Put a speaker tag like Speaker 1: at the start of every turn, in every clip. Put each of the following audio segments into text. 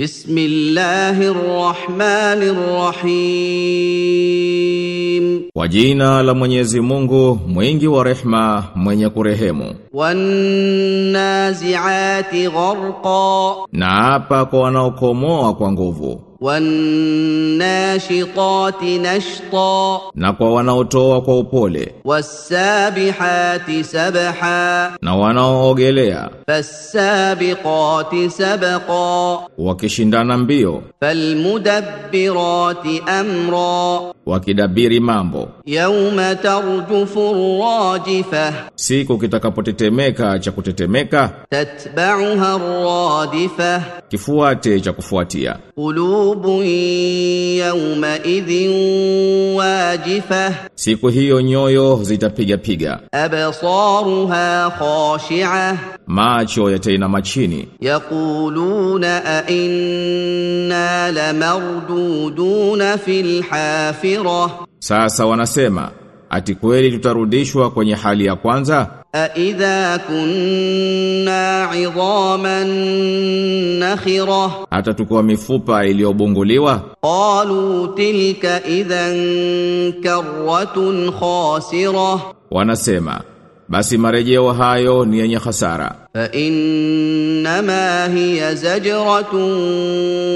Speaker 1: بسم الله الرحمن الرحيم
Speaker 2: Kwa jina la Mwenyezi Mungu, mwingi wa rehma, mwenye kurehemu.
Speaker 1: والنازعات غرقا
Speaker 2: Na hapa kwa wanaokomoa kwa nguvu,
Speaker 1: Wanashitati nashta,
Speaker 2: na kwa wanaotoa kwa upole.
Speaker 1: Wasabihati sabha,
Speaker 2: na wanaoogelea.
Speaker 1: Fasabiqati sabqa,
Speaker 2: wakishindana mbio.
Speaker 1: Falmudabbirati amra,
Speaker 2: wakidabiri mambo.
Speaker 1: Yauma tarjufu rajifa,
Speaker 2: siku kitakapotetemeka cha kutetemeka.
Speaker 1: Tatba'uha radifa,
Speaker 2: kifuate cha kufuatia. Siku hiyo nyoyo zitapiga piga.
Speaker 1: Absaruha khashi'a,
Speaker 2: macho yataina machini
Speaker 1: Yaquluna a inna lamarduduna fil hafira,
Speaker 2: sasa wanasema ati kweli tutarudishwa kwenye hali ya kwanza?
Speaker 1: أئذا كنا عظاما نخرة
Speaker 2: Hata tukiwa mifupa iliyobunguliwa?
Speaker 1: قالوا تلك إذا كرة خاسرة
Speaker 2: Wanasema, basi marejeo hayo ni yenye hasara.
Speaker 1: فإنما هي زجرة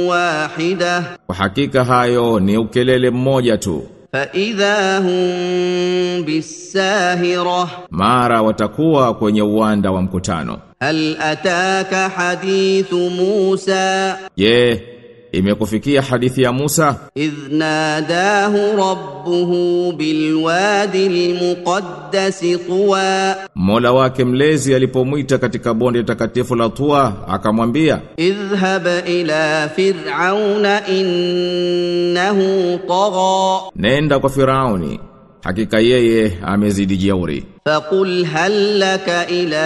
Speaker 1: واحدة
Speaker 2: Kwa hakika hayo ni ukelele mmoja tu.
Speaker 1: faidha hum bisahira,
Speaker 2: mara watakuwa kwenye uwanda wa mkutano.
Speaker 1: Hal ataka hadithu Musa,
Speaker 2: je, yeah imekufikia hadithi ya Musa.
Speaker 1: Idnadahu rabbuhu bilwadi almuqaddas tuwa.
Speaker 2: Mola wake mlezi alipomwita katika bonde takatifu la Tuwa akamwambia
Speaker 1: idhhab ila fir'auna innahu tagha.
Speaker 2: Nenda kwa Firauni hakika yeye amezidi jeuri.
Speaker 1: Faqul hal laka ila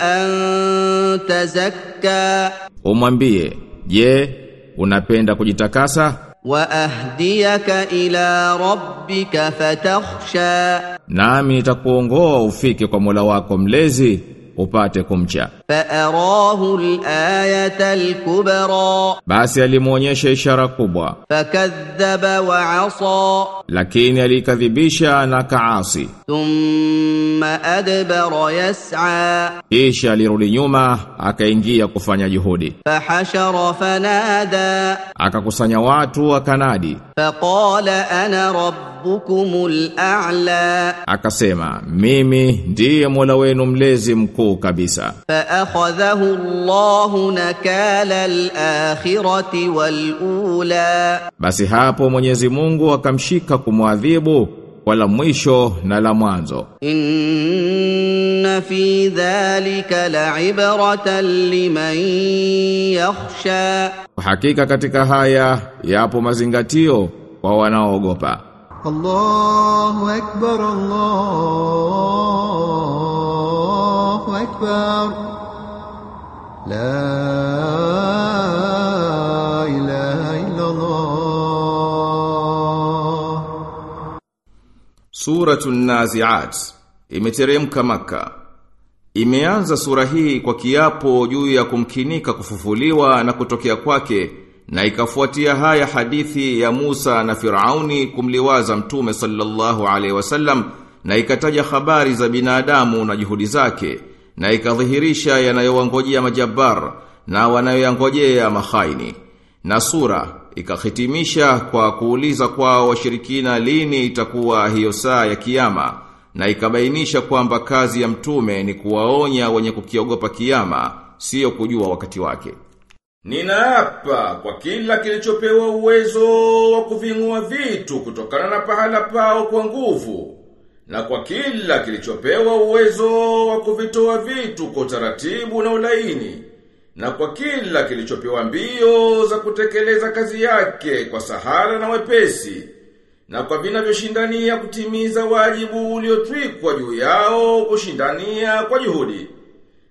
Speaker 1: an tazakka.
Speaker 2: Umwambie Je, unapenda kujitakasa?
Speaker 1: Wa ahdiyaka ila rabbika fatakhsha.
Speaker 2: Nami nitakuongoa ufike kwa Mola wako mlezi upate kumcha.
Speaker 1: Fa arahu al-ayata al-kubra,
Speaker 2: basi alimuonyesha ishara kubwa.
Speaker 1: Fakadhaba wa asa,
Speaker 2: lakini alikadhibisha na kaasi.
Speaker 1: Thumma adbara yas'a,
Speaker 2: kisha alirudi nyuma akaingia kufanya juhudi.
Speaker 1: Fahashara fanada,
Speaker 2: akakusanya watu akanadi.
Speaker 1: Faqala ana rabbukumul a'la,
Speaker 2: akasema mimi ndiye Mola wenu mlezi mkuu mkuu kabisa.
Speaker 1: Fa akhadhahu Allah nakala al-akhirati wal-ula,
Speaker 2: basi hapo Mwenyezi Mungu akamshika kumwadhibu wala mwisho na la mwanzo.
Speaker 1: Inna fi dhalika la'ibratan liman
Speaker 2: yakhsha, hakika katika haya yapo mazingatio kwa wanaoogopa.
Speaker 3: Allahu akbar Allah الله أكبر لا إله إلا الله
Speaker 2: Suratu Naziat imeteremka Maka. Imeanza sura hii kwa kiapo juu ya kumkinika kufufuliwa na kutokea kwake na ikafuatia haya hadithi ya Musa na Firauni kumliwaza Mtume sallallahu alaihi wasallam na ikataja habari za binadamu na juhudi zake na ikadhihirisha yanayowangojea majabar na wanayoyangojea mahaini. Na sura ikahitimisha kwa kuuliza kwao washirikina lini itakuwa hiyo saa ya kiyama na ikabainisha kwamba kazi ya mtume ni kuwaonya wenye kukiogopa kiyama sio kujua wakati wake. Ninaapa kwa kila kilichopewa uwezo wa kuvingua vitu kutokana na pahala pao kwa nguvu na kwa kila kilichopewa uwezo wa kuvitoa vitu kwa utaratibu na ulaini na kwa kila kilichopewa mbio za kutekeleza kazi yake kwa sahara na wepesi na kwa vinavyoshindania kutimiza wajibu uliotwikwa juu yao kushindania kwa juhudi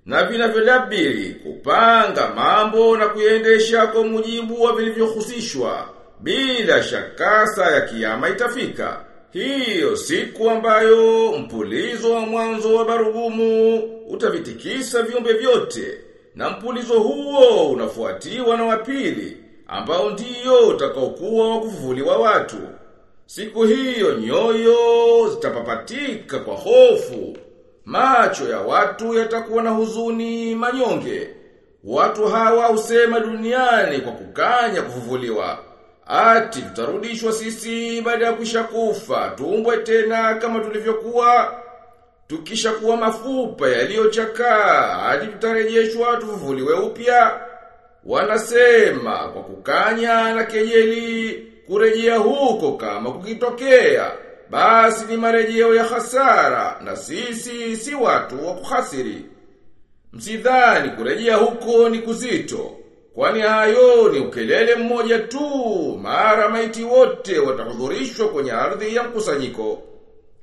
Speaker 2: na vinavyolabiri kupanga mambo na kuyaendesha kwa mujibu wa vilivyohusishwa bila shakasa ya kiyama itafika hiyo siku ambayo mpulizo wa mwanzo wa barugumu utavitikisa viumbe vyote na mpulizo huo unafuatiwa na wapili ambao ndiyo utakaokuwa wa kufufuliwa watu. Siku hiyo nyoyo zitapapatika kwa hofu. Macho ya watu yatakuwa na huzuni manyonge. Watu hawa husema duniani kwa kukanya kufufuliwa. Ati tutarudishwa sisi baada ya kushakufa, tuumbwe tena kama tulivyokuwa. Tukisha kuwa mafupa yaliyochakaa, hadi tutarejeshwa tufufuliwe upya. Wanasema kwa kukanya na kejeli kurejea huko kama kukitokea. Basi ni marejeo ya hasara na sisi si watu wa kuhasiri. Msidhani kurejea huko ni kuzito. Kwani hayo ni ukelele mmoja tu, mara maiti wote watahudhurishwa kwenye ardhi ya mkusanyiko.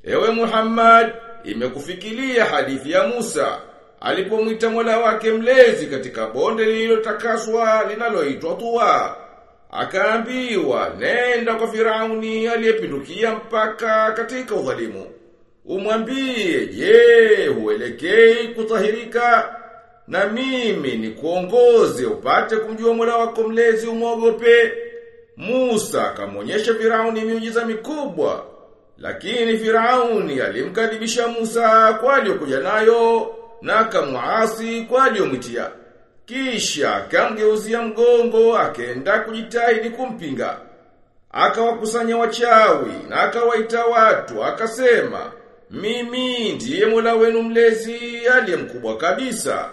Speaker 2: Ewe Muhammad, imekufikilia hadithi ya Musa, alipomwita Mola wake mlezi katika bonde lililotakaswa linaloitwa Tuwa. Akaambiwa, nenda kwa Firauni aliyepindukia mpaka katika udhalimu. Umwambie, je, huelekei kutahirika? Na mimi ni kuongoze upate kumjua Mola wako mlezi umogope Musa akamwonyesha Firauni miujiza mikubwa. Lakini Firauni alimkadhibisha Musa kwa aliyokuja nayo na kamuasi kwa aliyomwitia. Kisha akamgeuzia mgongo akenda kujitahidi kumpinga. Akawakusanya wachawi na akawaita watu akasema, "Mimi ndiye Mola wenu mlezi aliye mkubwa kabisa."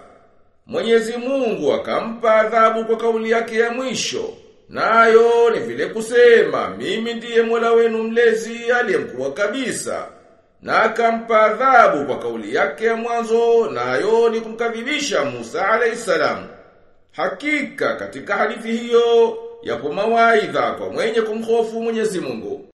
Speaker 2: Mwenyezi Mungu akampa adhabu kwa kauli yake ya mwisho. Nayo ni vile kusema, mimi ndiye Mola wenu mlezi aliyemkuwa kabisa. Na akampa adhabu kwa kauli yake ya mwanzo, nayo ni kumkadhibisha Musa alayhisalam. Hakika katika hadithi hiyo yapo mawaidha kwa mwenye kumhofu Mwenyezi Mungu.